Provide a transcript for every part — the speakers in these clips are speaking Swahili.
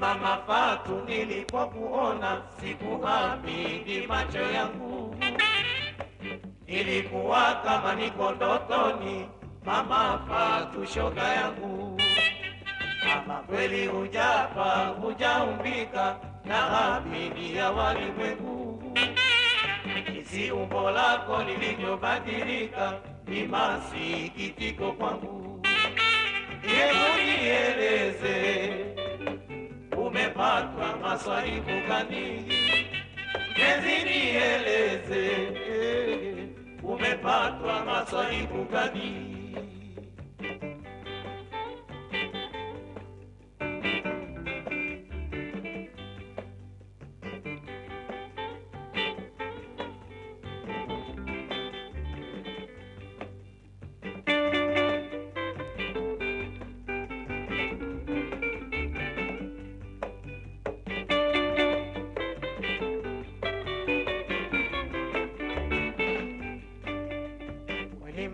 Mama Fatu, nilipokuona sikuamini macho yangu, ilikuwa kama niko ndotoni. Mama Fatu, shoga yangu, kama kweli hujapa hujaumbika na amini ya walimwengu, jinsi umbo lako lilivyobadilika ni masikitiko kwangu. Umepatwa maswaibu gani? Mpenzi nieleze, eh, umepatwa maswaibu gani?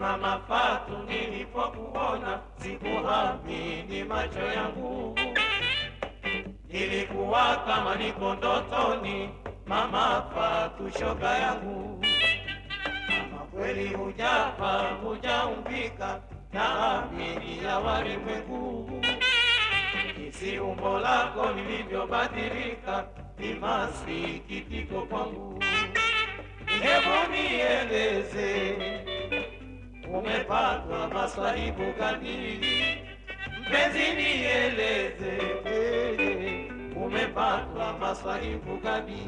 Mama Fatu, nilipokuona sikuamini macho yangu, nilikuwa kama niko ndotoni. Mama Fatu, shoga yangu, kama kweli hujapa hujaumbika na amini ya walimwengu, jinsi umbo lako lilivyobadilika ni masikitiko kwangu. Hebu nieleze umepatwa masaibu gani? Mpenzi nieleze, eh, umepatwa masaibu gani?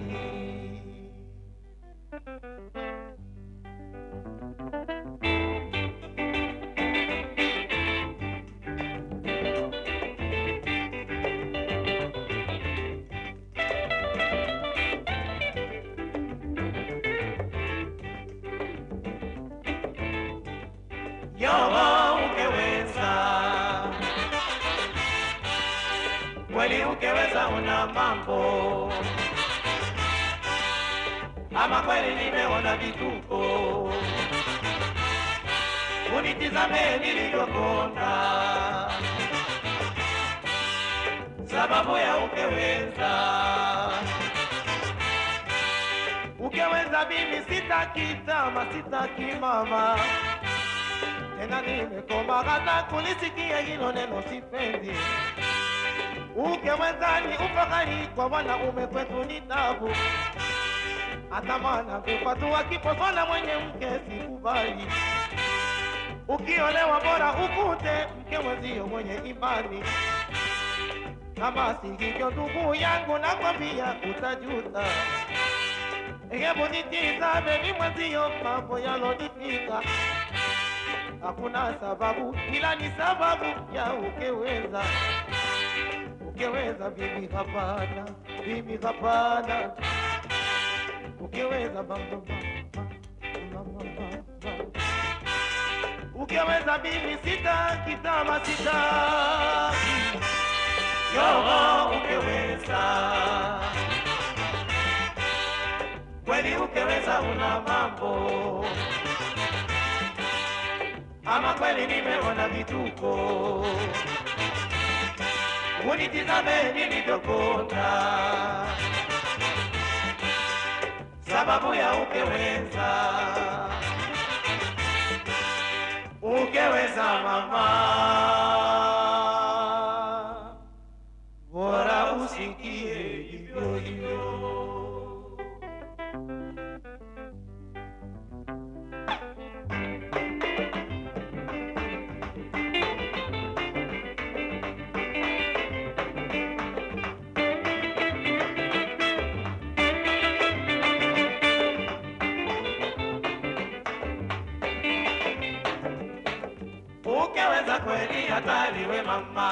Yoho ukeweza, kweli, ukeweza, una mambo ama kweli, nimeona vituko. Unitizame nilivyokonda, sababu ya ukeweza. Ukeweza mimi sitaki tama, sitaki mama tena nimekomaana kulisikia hilo neno sipendi. Uke ni ufahari kwa wanaume kwetu ni tabu, atamana kupatua kiposona mwenye mke sikubali. Ukiolewa bora ukute mke mwenzio mwenye imani, kama si ndugu yangu nakwambia utajuta. Hebu nitizame ni mwenzio mambo yalonifika hakuna sababu ila ni sababu ya ukeweza ukeweza bibi hapana bibi hapana. Ukeweza bamba ukeweza bibi sitaki tama sitaki. Yoho ukeweza kweli ukeweza una mambo ama kweli nimeona vituko. Unitizame nilivyokonda, sababu ya ukeweza. Ukeweza mama, Ukeweza kweli hataliwe mama,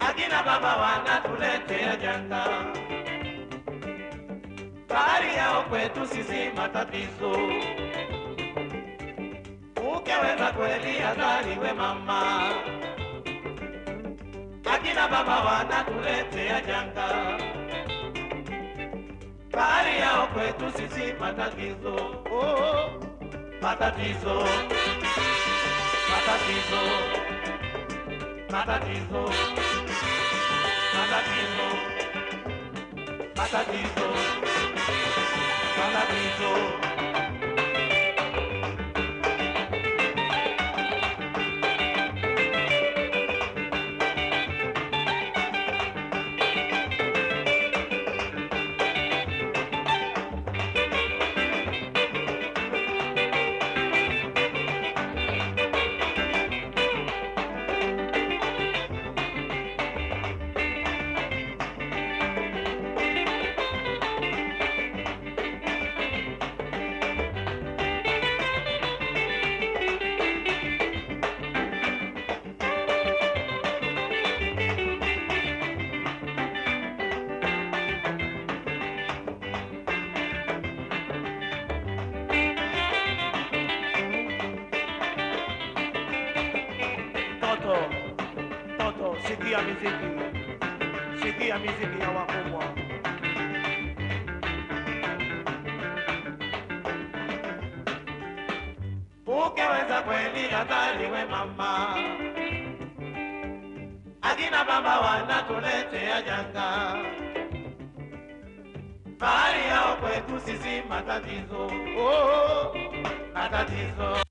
akina baba wanatuletea janga, bahari yao kwetu sisi matatizo. Ukeweza kweli hataliwe mama, akina baba wanatuletea janga, bahari yao kwetu sisi matatizo. Oh, matatizo matatizo matatizo matatizo, matatizo, matatizo. Sikia miziki, sikia miziki ya wakubwa. Ukeweza kweli adhaliwe mama, akina baba wanatuletea janga, bahari yao kwetu sisi matatizo, oh, matatizo.